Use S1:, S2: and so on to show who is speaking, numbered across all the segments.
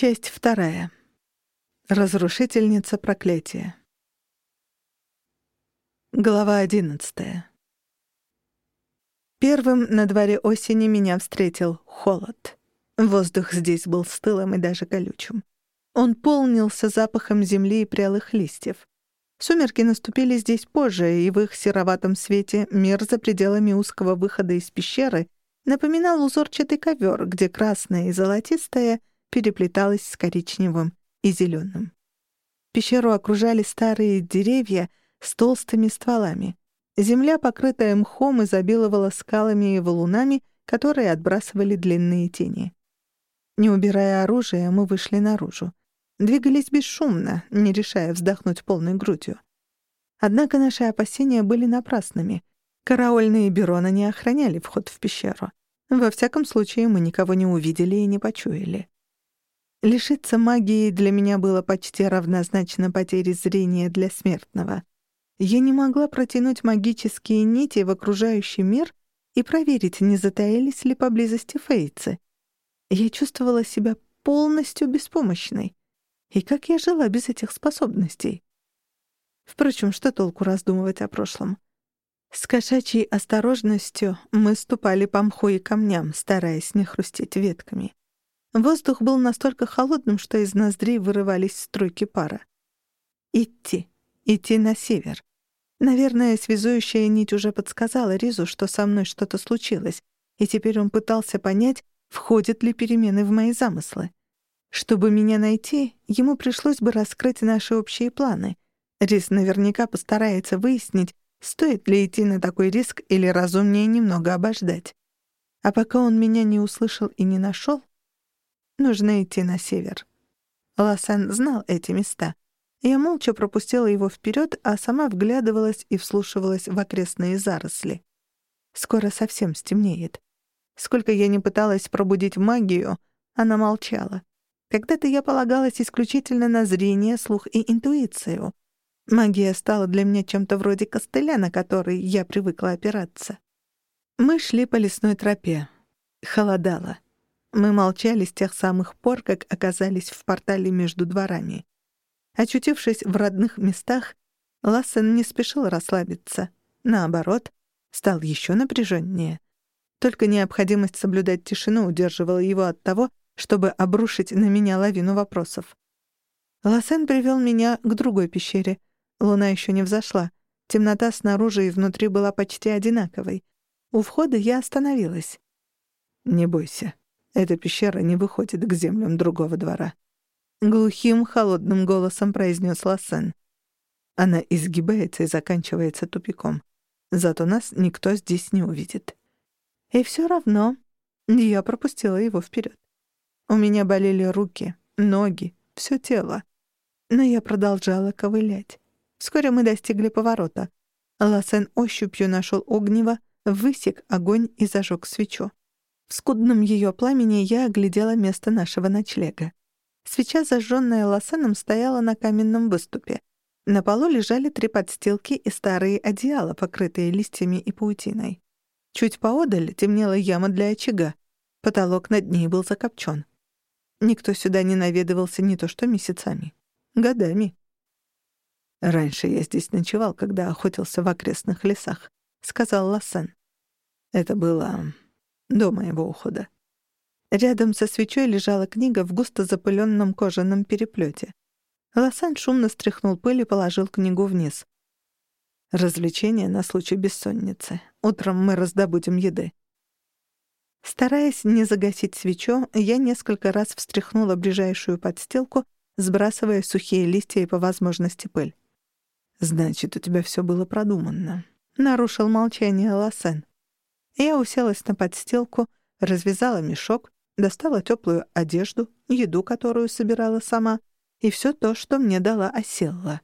S1: Часть вторая. Разрушительница проклятия. Глава одиннадцатая. Первым на дворе осени меня встретил холод. Воздух здесь был стылым и даже колючим. Он полнился запахом земли и прялых листьев. Сумерки наступили здесь позже, и в их сероватом свете мир за пределами узкого выхода из пещеры напоминал узорчатый ковер, где красное и золотистое переплеталась с коричневым и зеленым. Пещеру окружали старые деревья с толстыми стволами. Земля, покрытая мхом, изобиловала скалами и валунами, которые отбрасывали длинные тени. Не убирая оружие, мы вышли наружу. Двигались бесшумно, не решая вздохнуть полной грудью. Однако наши опасения были напрасными. Караульные Берона не охраняли вход в пещеру. Во всяком случае, мы никого не увидели и не почуяли. Лишиться магии для меня было почти равнозначно потере зрения для смертного. Я не могла протянуть магические нити в окружающий мир и проверить, не затаились ли поблизости фейцы. Я чувствовала себя полностью беспомощной. И как я жила без этих способностей? Впрочем, что толку раздумывать о прошлом? С кошачьей осторожностью мы ступали по мху и камням, стараясь не хрустеть ветками. Воздух был настолько холодным, что из ноздрей вырывались струйки пара. Идти. Идти на север. Наверное, связующая нить уже подсказала Ризу, что со мной что-то случилось, и теперь он пытался понять, входят ли перемены в мои замыслы. Чтобы меня найти, ему пришлось бы раскрыть наши общие планы. Риз наверняка постарается выяснить, стоит ли идти на такой риск или разумнее немного обождать. А пока он меня не услышал и не нашел, Нужно идти на север. Лассен знал эти места. Я молча пропустила его вперед, а сама вглядывалась и вслушивалась в окрестные заросли. Скоро совсем стемнеет. Сколько я не пыталась пробудить магию, она молчала. Когда-то я полагалась исключительно на зрение, слух и интуицию. Магия стала для меня чем-то вроде костыля, на который я привыкла опираться. Мы шли по лесной тропе. Холодало. Мы молчали с тех самых пор, как оказались в портале между дворами. Очутившись в родных местах, Лассен не спешил расслабиться. Наоборот, стал еще напряженнее. Только необходимость соблюдать тишину удерживала его от того, чтобы обрушить на меня лавину вопросов. Лассен привел меня к другой пещере. Луна еще не взошла. Темнота снаружи и внутри была почти одинаковой. У входа я остановилась. «Не бойся», эта пещера не выходит к землям другого двора. Глухим, холодным голосом произнес Лассен. Она изгибается и заканчивается тупиком. Зато нас никто здесь не увидит. И все равно я пропустила его вперед. У меня болели руки, ноги, все тело. Но я продолжала ковылять. Вскоре мы достигли поворота. Лассен ощупью нашел огнево, высек огонь и зажег свечу. В скудном ее пламени я оглядела место нашего ночлега. Свеча, зажженная лосаном, стояла на каменном выступе. На полу лежали три подстилки и старые одеяла, покрытые листьями и паутиной. Чуть поодаль темнела яма для очага. Потолок над ней был закопчен. Никто сюда не наведывался не то что месяцами, годами. «Раньше я здесь ночевал, когда охотился в окрестных лесах», — сказал Лассен. «Это было до моего ухода. Рядом со свечой лежала книга в густо запыленном кожаном переплете. Лосан шумно стряхнул пыль и положил книгу вниз. «Развлечение на случай бессонницы. Утром мы раздобудем еды». Стараясь не загасить свечу, я несколько раз встряхнула ближайшую подстилку, сбрасывая сухие листья и по возможности пыль. «Значит, у тебя все было продуманно», — нарушил молчание Лосен. Я уселась на подстилку, развязала мешок, достала теплую одежду, еду, которую собирала сама, и все то, что мне дала Оселла.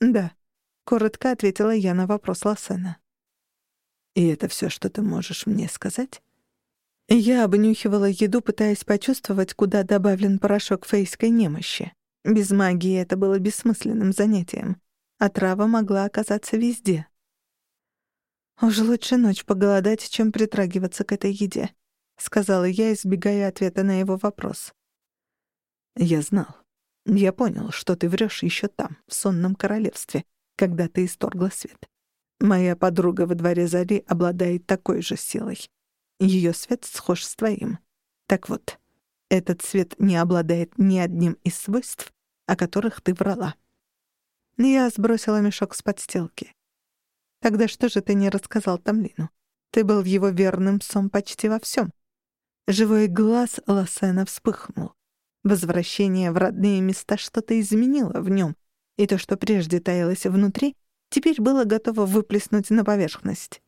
S1: «Да», — коротко ответила я на вопрос Лассена. «И это все, что ты можешь мне сказать?» Я обнюхивала еду, пытаясь почувствовать, куда добавлен порошок фейской немощи. Без магии это было бессмысленным занятием. А трава могла оказаться везде. «Уж лучше ночь поголодать, чем притрагиваться к этой еде», — сказала я, избегая ответа на его вопрос. Я знал. Я понял, что ты врешь еще там, в сонном королевстве, когда ты исторгла свет. Моя подруга во дворе Зари обладает такой же силой. Ее свет схож с твоим. Так вот, этот свет не обладает ни одним из свойств, о которых ты врала. Я сбросила мешок с подстилки. Тогда что же ты не рассказал Тамлину? Ты был его верным псом почти во всем. Живой глаз Лассена вспыхнул. Возвращение в родные места что-то изменило в нем, и то, что прежде таилось внутри, теперь было готово выплеснуть на поверхность.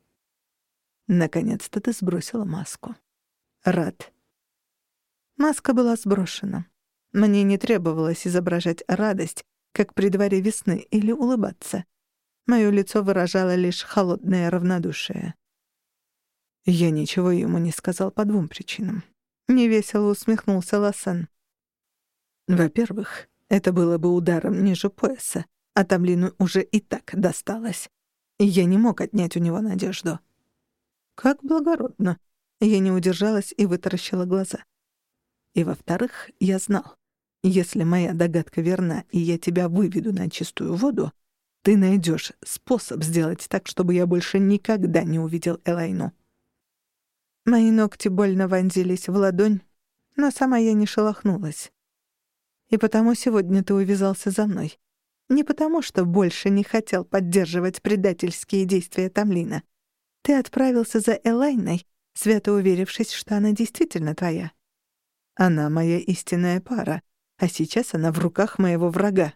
S1: Наконец-то ты сбросила маску. Рад. Маска была сброшена. Мне не требовалось изображать радость, как при дворе весны, или улыбаться. Моё лицо выражало лишь холодное равнодушие. Я ничего ему не сказал по двум причинам. Невесело усмехнулся Лосен. Во-первых, это было бы ударом ниже пояса, а Тамлину уже и так досталось. Я не мог отнять у него надежду. Как благородно. Я не удержалась и вытаращила глаза. И во-вторых, я знал, если моя догадка верна, и я тебя выведу на чистую воду, ты найдешь способ сделать так, чтобы я больше никогда не увидел Элайну. Мои ногти больно вонзились в ладонь, но сама я не шелохнулась. И потому сегодня ты увязался за мной. Не потому, что больше не хотел поддерживать предательские действия Тамлина. Ты отправился за Элайной, свято уверившись, что она действительно твоя. Она моя истинная пара, а сейчас она в руках моего врага.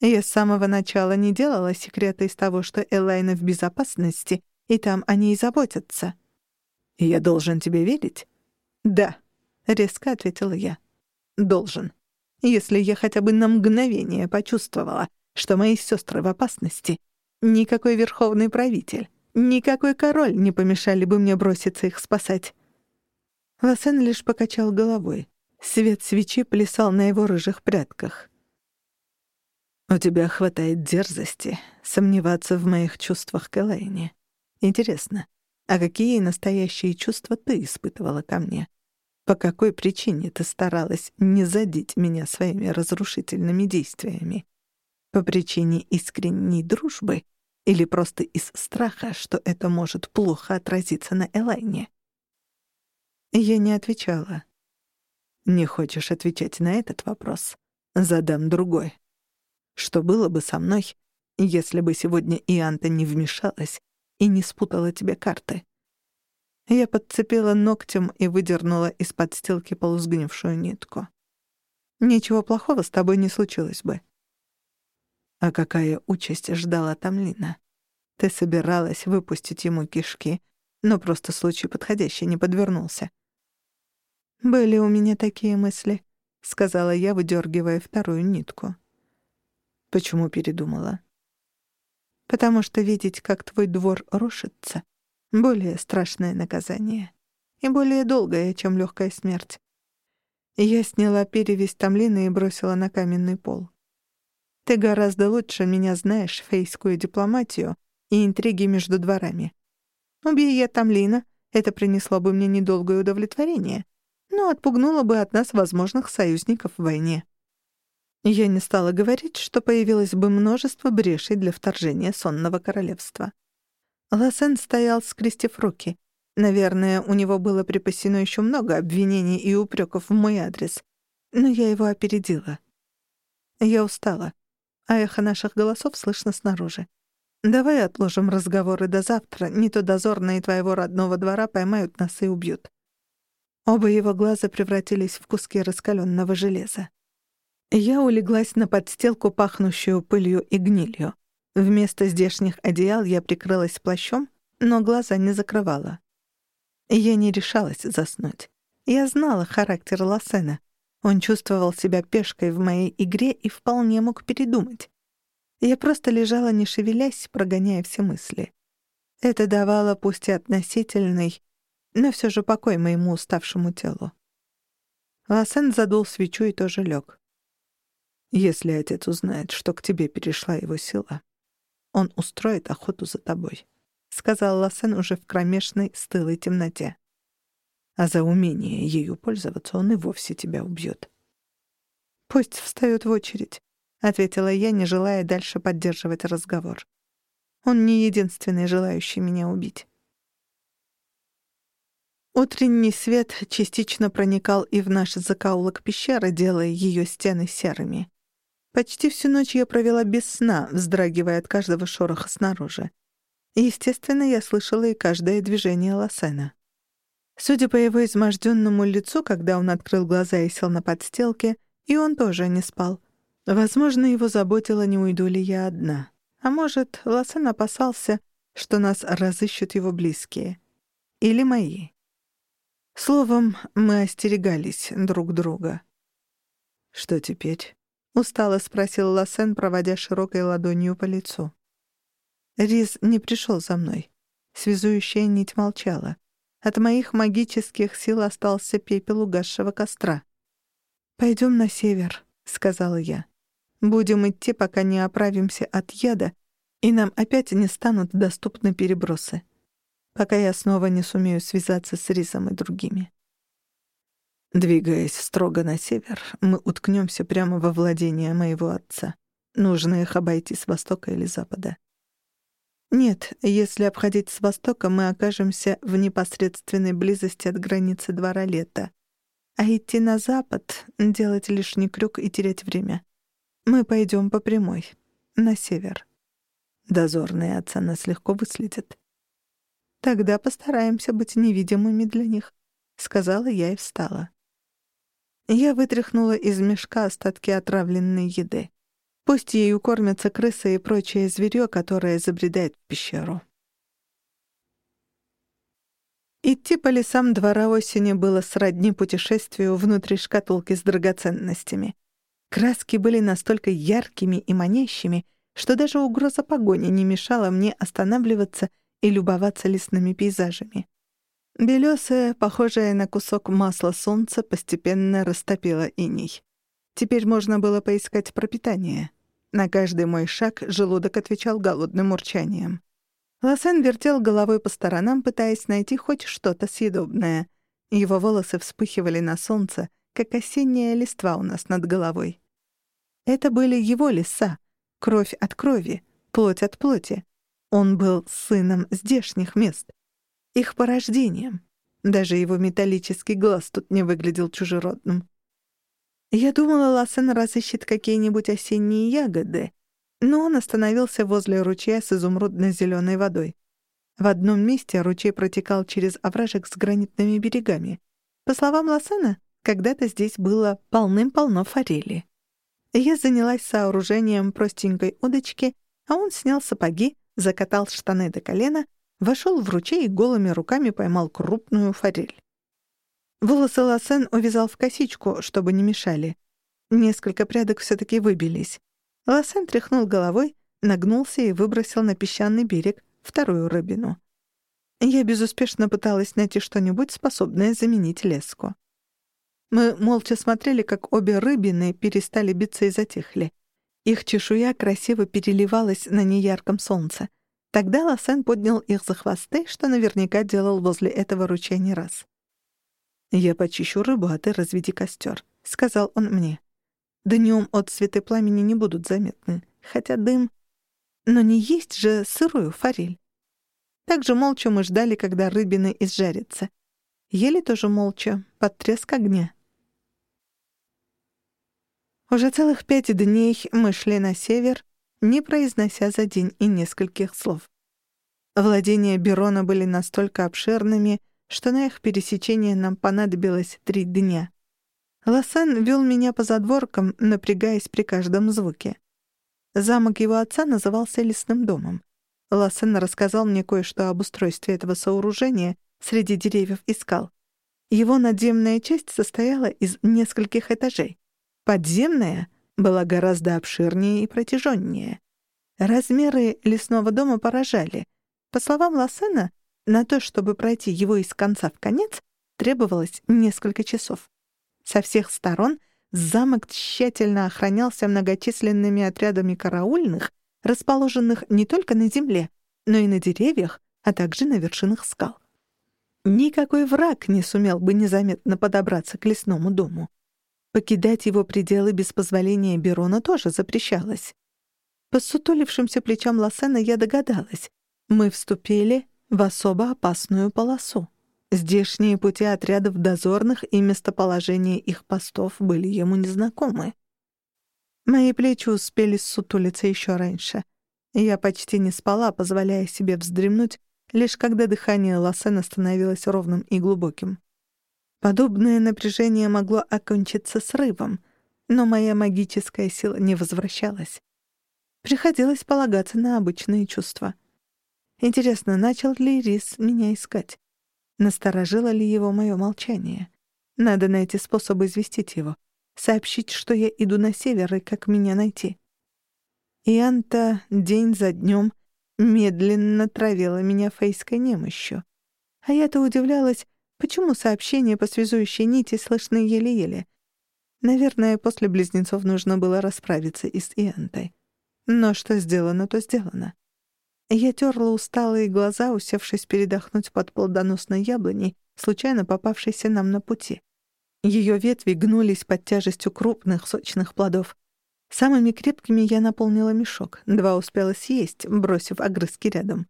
S1: Я с самого начала не делала секрета из того, что Элайна в безопасности, и там о ней заботятся. «Я должен тебе верить?» «Да», — резко ответила я. «Должен. Если я хотя бы на мгновение почувствовала, что мои сестры в опасности, никакой верховный правитель, никакой король не помешали бы мне броситься их спасать». Лосен лишь покачал головой. Свет свечи плясал на его рыжих прядках. «У тебя хватает дерзости сомневаться в моих чувствах к Элайне. Интересно, а какие настоящие чувства ты испытывала ко мне? По какой причине ты старалась не задеть меня своими разрушительными действиями? По причине искренней дружбы или просто из страха, что это может плохо отразиться на Элайне?» Я не отвечала. Не хочешь отвечать на этот вопрос? Задам другой. Что было бы со мной, если бы сегодня Ианта не вмешалась и не спутала тебе карты? Я подцепила ногтем и выдернула из под подстилки полусгнившую нитку. Ничего плохого с тобой не случилось бы. А какая участь ждала Тамлина? Ты собиралась выпустить ему кишки, но просто случай подходящий не подвернулся. «Были у меня такие мысли», — сказала я, выдергивая вторую нитку. Почему передумала? Потому что видеть, как твой двор рушится, более страшное наказание и более долгое, чем легкая смерть. Я сняла перевязь Тамлина и бросила на каменный пол. Ты гораздо лучше меня знаешь фейскую дипломатию и интриги между дворами. Убей я Тамлина, это принесло бы мне недолгое удовлетворение, но отпугнуло бы от нас возможных союзников в войне. Я не стала говорить, что появилось бы множество брешей для вторжения сонного королевства. Лассен стоял, скрестив руки. Наверное, у него было припасено еще много обвинений и упреков в мой адрес. Но я его опередила. Я устала, а эхо наших голосов слышно снаружи. Давай отложим разговоры до завтра, не то дозорные твоего родного двора поймают нас и убьют. Оба его глаза превратились в куски раскаленного железа. Я улеглась на подстилку, пахнущую пылью и гнилью. Вместо здешних одеял я прикрылась плащом, но глаза не закрывала. Я не решалась заснуть. Я знала характер Лассена. Он чувствовал себя пешкой в моей игре и вполне мог передумать. Я просто лежала, не шевелясь, прогоняя все мысли. Это давало пусть и относительный, но все же покой моему уставшему телу. Лассен задул свечу и тоже лег. Если отец узнает, что к тебе перешла его сила, он устроит охоту за тобой, — сказал Лассен уже в кромешной стылой темноте. А за умение ею пользоваться он и вовсе тебя убьет. «Пусть встают в очередь», — ответила я, не желая дальше поддерживать разговор. «Он не единственный желающий меня убить». Утренний свет частично проникал и в наш закоулок пещеры, делая ее стены серыми. Почти всю ночь я провела без сна, вздрагивая от каждого шороха снаружи. Естественно, я слышала и каждое движение Лосена. Судя по его изможденному лицу, когда он открыл глаза и сел на подстилке, и он тоже не спал. Возможно, его заботило, не уйду ли я одна. А может, Лосен опасался, что нас разыщут его близкие. Или мои. Словом, мы остерегались друг друга. «Что теперь?» — устало спросил Лассен, проводя широкой ладонью по лицу. Риз не пришел за мной. Связующая нить молчала. От моих магических сил остался пепел угасшего костра. «Пойдем на север», — сказала я. «Будем идти, пока не оправимся от яда, и нам опять не станут доступны перебросы пока я снова не сумею связаться с Рисом и другими. Двигаясь строго на север, мы уткнемся прямо во владение моего отца. Нужно их обойти с востока или запада. Нет, если обходить с востока, мы окажемся в непосредственной близости от границы двора лета. А идти на запад — делать лишний крюк и терять время. Мы пойдем по прямой, на север. Дозорные отца нас легко выследят. Тогда постараемся быть невидимыми для них», — сказала я и встала. Я вытряхнула из мешка остатки отравленной еды. Пусть ею кормятся крысы и прочее зверьё, которое забредает в пещеру. Идти по лесам двора осени было сродни путешествию внутри шкатулки с драгоценностями. Краски были настолько яркими и манящими, что даже угроза погони не мешала мне останавливаться и любоваться лесными пейзажами. Белёсое, похожее на кусок масла солнце, постепенно растопило иней. Теперь можно было поискать пропитание. На каждый мой шаг желудок отвечал голодным урчанием. Лосен вертел головой по сторонам, пытаясь найти хоть что-то съедобное. Его волосы вспыхивали на солнце, как осенняя листва у нас над головой. Это были его леса, кровь от крови, плоть от плоти. Он был сыном здешних мест, их порождением. Даже его металлический глаз тут не выглядел чужеродным. Я думала, Лассен разыщет какие-нибудь осенние ягоды, но он остановился возле ручья с изумрудно-зелёной водой. В одном месте ручей протекал через овражек с гранитными берегами. По словам Лассена, когда-то здесь было полным-полно форели. Я занялась сооружением простенькой удочки, а он снял сапоги, закатал штаны до колена, вошел в ручей и голыми руками поймал крупную форель. Волосы Лассен увязал в косичку, чтобы не мешали. Несколько прядок все таки выбились. Лассен тряхнул головой, нагнулся и выбросил на песчаный берег вторую рыбину. Я безуспешно пыталась найти что-нибудь, способное заменить леску. Мы молча смотрели, как обе рыбины перестали биться и затихли. Их чешуя красиво переливалась на неярком солнце. Тогда Лосен поднял их за хвосты, что наверняка делал возле этого ручья не раз. «Я почищу рыбу, а ты разведи костер», — сказал он мне. «Днём от цветы пламени не будут заметны, хотя дым... Но не есть же сырую форель». Также молча мы ждали, когда рыбины изжарятся. Ели тоже молча, под треск огня. Уже целых пять дней мы шли на север, не произнося за день и нескольких слов. Владения Берона были настолько обширными, что на их пересечение нам понадобилось три дня. Лосен вел меня по задворкам, напрягаясь при каждом звуке. Замок его отца назывался лесным домом. Лосен рассказал мне кое-что об устройстве этого сооружения среди деревьев и скал. Его надземная часть состояла из нескольких этажей. Подземная была гораздо обширнее и протяженнее. Размеры лесного дома поражали. По словам Лассена, на то, чтобы пройти его из конца в конец, требовалось несколько часов. Со всех сторон замок тщательно охранялся многочисленными отрядами караульных, расположенных не только на земле, но и на деревьях, а также на вершинах скал. Никакой враг не сумел бы незаметно подобраться к лесному дому. Покидать его пределы без позволения Берона тоже запрещалось. По сутулившимся плечам Лассена я догадалась. Мы вступили в особо опасную полосу. Здешние пути отрядов дозорных и местоположение их постов были ему незнакомы. Мои плечи успели ссутулиться еще раньше. Я почти не спала, позволяя себе вздремнуть, лишь когда дыхание Лассена становилось ровным и глубоким. Подобное напряжение могло окончиться срывом, но моя магическая сила не возвращалась. Приходилось полагаться на обычные чувства. Интересно, начал ли Рис меня искать? Насторожило ли его мое молчание? Надо найти способ известить его. Сообщить, что я иду на север и как меня найти. И Анта день за днем медленно травила меня фейской немощью. А я-то удивлялась, почему сообщения по связующей нити слышны еле-еле. Наверное, после близнецов нужно было расправиться и с Иантой. Но что сделано, то сделано. Я терла усталые глаза, усевшись передохнуть под плодоносной яблоней, случайно попавшейся нам на пути. Ее ветви гнулись под тяжестью крупных сочных плодов. Самыми крепкими я наполнила мешок, два успела съесть, бросив огрызки рядом.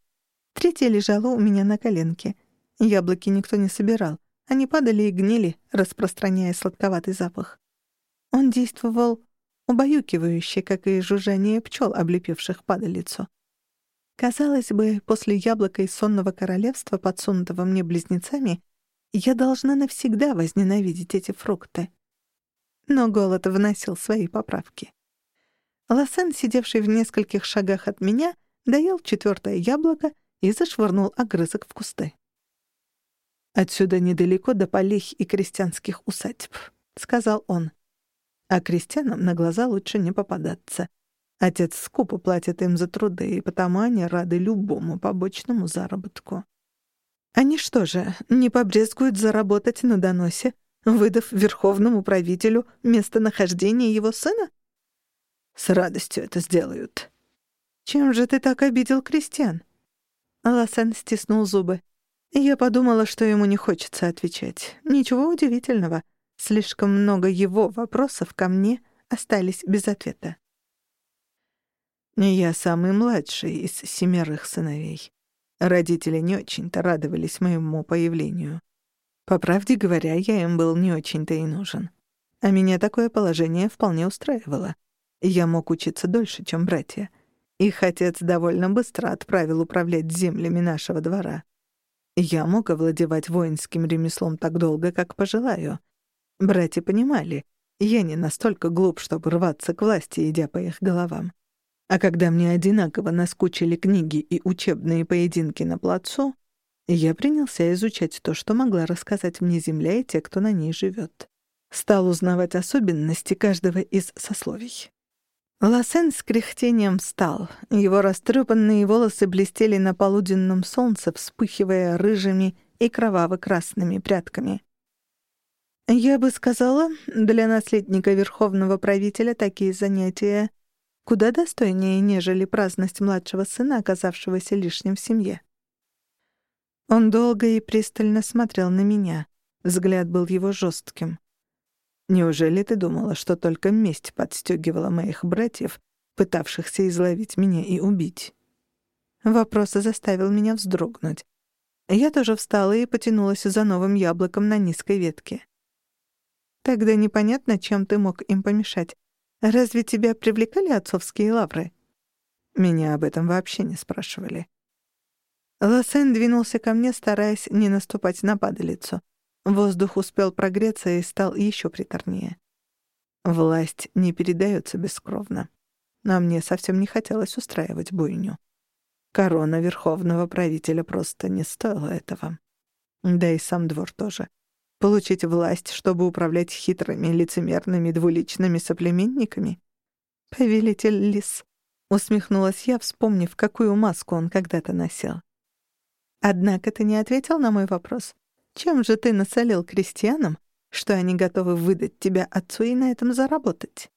S1: Третья лежала у меня на коленке. Яблоки никто не собирал. Они падали и гнили, распространяя сладковатый запах. Он действовал убаюкивающе, как и жужжание пчел, облепивших падалицу. Казалось бы, после яблока из сонного королевства, подсунутого мне близнецами, я должна навсегда возненавидеть эти фрукты. Но голод вносил свои поправки. Лосен, сидевший в нескольких шагах от меня, доел четвертое яблоко и зашвырнул огрызок в кусты. «Отсюда недалеко до полей и крестьянских усадьб», — сказал он. «А крестьянам на глаза лучше не попадаться. Отец скупо платит им за труды, и потому они рады любому побочному заработку. Они что же, не побрезгуют заработать на доносе, выдав верховному правителю местонахождение его сына? С радостью это сделают. Чем же ты так обидел крестьян? Лассен стиснул зубы. Я подумала, что ему не хочется отвечать. Ничего удивительного. Слишком много его вопросов ко мне остались без ответа. Я самый младший из семерых сыновей. Родители не очень-то радовались моему появлению. По правде говоря, я им был не очень-то и нужен. А меня такое положение вполне устраивало. Я мог учиться дольше, чем братья. Их отец довольно быстро отправил управлять землями нашего двора. Я мог овладевать воинским ремеслом так долго, как пожелаю. Братья понимали, я не настолько глуп, чтобы рваться к власти, идя по их головам. А когда мне одинаково наскучили книги и учебные поединки на плацу, я принялся изучать то, что могла рассказать мне Земля и те, кто на ней живет. Стал узнавать особенности каждого из сословий. Лосен с кряхтением встал. Его растрепанные волосы блестели на полуденном солнце, вспыхивая рыжими и кроваво-красными прядками. Я бы сказала, для наследника верховного правителя такие занятия куда достойнее, нежели праздность младшего сына, оказавшегося лишним в семье. Он долго и пристально смотрел на меня. Взгляд был его жестким. «Неужели ты думала, что только месть подстегивала моих братьев, пытавшихся изловить меня и убить?» Вопрос заставил меня вздрогнуть. Я тоже встала и потянулась за новым яблоком на низкой ветке. «Тогда непонятно, чем ты мог им помешать. Разве тебя привлекали отцовские лавры? Меня об этом вообще не спрашивали. Лосен двинулся ко мне, стараясь не наступать на падалицу. Воздух успел прогреться и стал еще приторнее. Власть не передается бескровно. А мне совсем не хотелось устраивать бойню. Корона верховного правителя просто не стоила этого. Да и сам двор тоже. Получить власть, чтобы управлять хитрыми, лицемерными, двуличными соплеменниками? Повелитель лис. Усмехнулась я, вспомнив, какую маску он когда-то носил. Однако ты не ответил на мой вопрос. Чем же ты насолил крестьянам, что они готовы выдать тебя отцу и на этом заработать?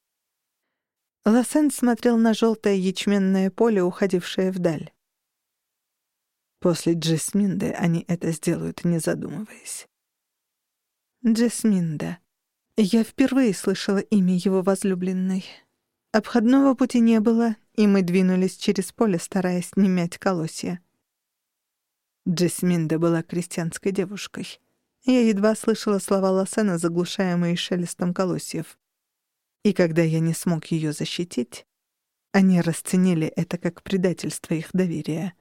S1: Лосен смотрел на желтое ячменное поле, уходившее вдаль. После Джесминды они это сделают, не задумываясь. Джесминда. Я впервые слышала имя его возлюбленной. Обходного пути не было, и мы двинулись через поле, стараясь не мять колосья. Джесминда была крестьянской девушкой. Я едва слышала слова Лосена, заглушаемые шелестом колосьев. И когда я не смог ее защитить, они расценили это как предательство их доверия.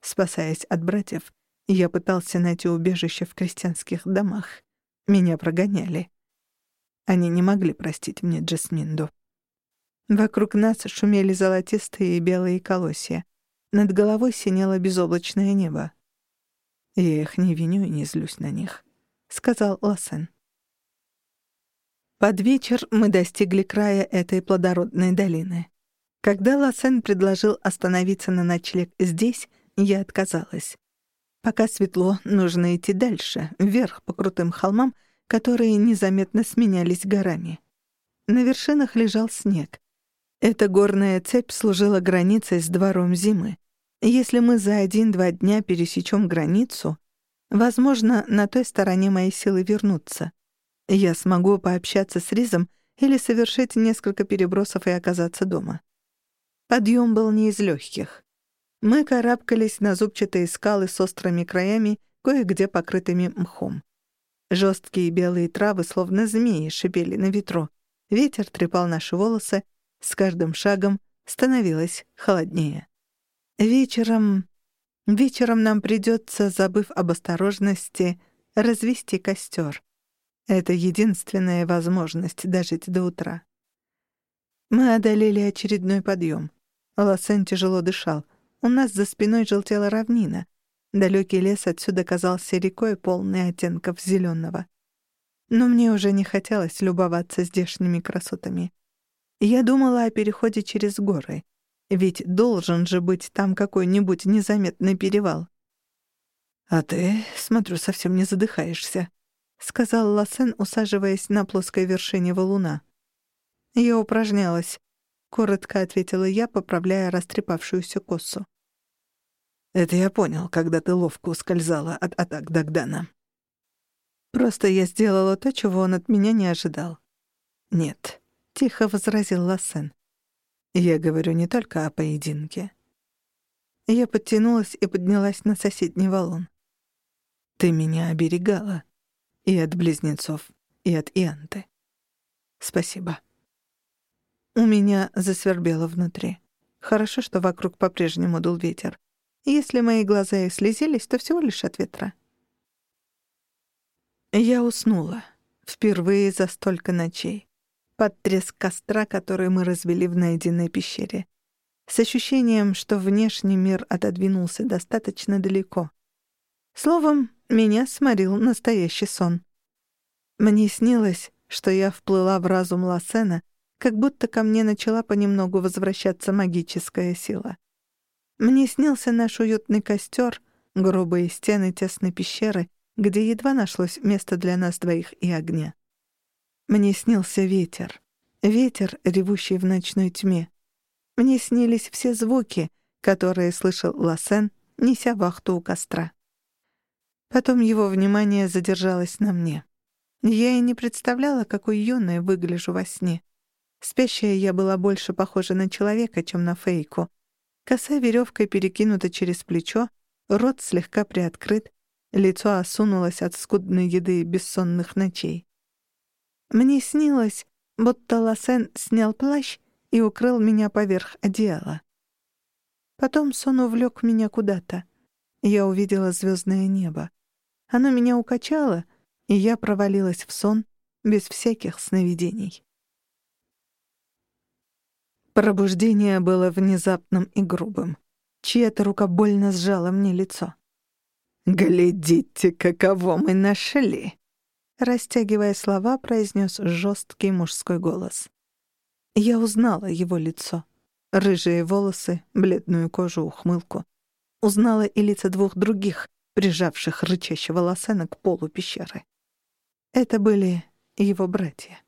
S1: Спасаясь от братьев, я пытался найти убежище в крестьянских домах. Меня прогоняли. Они не могли простить мне Джасминду. Вокруг нас шумели золотистые и белые колосья. Над головой синело безоблачное небо. «Я их не виню и не злюсь на них», — сказал Лассен. Под вечер мы достигли края этой плодородной долины. Когда Лассен предложил остановиться на ночлег здесь, я отказалась. Пока светло, нужно идти дальше, вверх по крутым холмам, которые незаметно сменялись горами. На вершинах лежал снег. Эта горная цепь служила границей с двором зимы. Если мы за один-два дня пересечем границу, возможно, на той стороне мои силы вернутся. Я смогу пообщаться с Ризом или совершить несколько перебросов и оказаться дома. Подъем был не из легких. Мы карабкались на зубчатые скалы с острыми краями, кое-где покрытыми мхом. Жесткие белые травы, словно змеи, шипели на ветру. Ветер трепал наши волосы, с каждым шагом становилось холоднее. Вечером... Вечером нам придется, забыв об осторожности, развести костер. Это единственная возможность дожить до утра. Мы одолели очередной подъем. Лосен тяжело дышал. У нас за спиной желтела равнина. Далекий лес отсюда казался рекой, полной оттенков зеленого. Но мне уже не хотелось любоваться здешними красотами. Я думала о переходе через горы. Ведь должен же быть там какой-нибудь незаметный перевал. «А ты, смотрю, совсем не задыхаешься», — сказал Лассен, усаживаясь на плоской вершине валуна. «Я упражнялась», — коротко ответила я, поправляя растрепавшуюся косу. «Это я понял, когда ты ловко ускользала от атак Дагдана». «Просто я сделала то, чего он от меня не ожидал». «Нет, — тихо возразил Лассен. «Я говорю не только о поединке». Я подтянулась и поднялась на соседний валун. «Ты меня оберегала. И от близнецов, и от Ианты. Спасибо». У меня засвербело внутри. Хорошо, что вокруг по-прежнему дул ветер. Если мои глаза и слезились, то всего лишь от ветра. Я уснула. Впервые за столько ночей под треск костра, который мы развели в найденной пещере, с ощущением, что внешний мир отодвинулся достаточно далеко. Словом, меня сморил настоящий сон. Мне снилось, что я вплыла в разум Лассена, как будто ко мне начала понемногу возвращаться магическая сила. Мне снился наш уютный костер, грубые стены тесной пещеры, где едва нашлось место для нас двоих и огня. Мне снился ветер. Ветер, ревущий в ночной тьме. Мне снились все звуки, которые слышал Лассен, неся вахту у костра. Потом его внимание задержалось на мне. Я и не представляла, какой юной выгляжу во сне. Спящая я была больше похожа на человека, чем на фейку. Коса веревкой перекинута через плечо, рот слегка приоткрыт, лицо осунулось от скудной еды бессонных ночей. Мне снилось, будто Лассен снял плащ и укрыл меня поверх одеяла. Потом сон увлек меня куда-то. Я увидела звездное небо. Оно меня укачало, и я провалилась в сон без всяких сновидений. Пробуждение было внезапным и грубым. Чья-то рука больно сжала мне лицо. «Глядите, каково мы нашли!» Растягивая слова, произнес жесткий мужской голос. Я узнала его лицо. Рыжие волосы, бледную кожу, ухмылку. Узнала и лица двух других, прижавших рычащего лосена к полу пещеры. Это были его братья.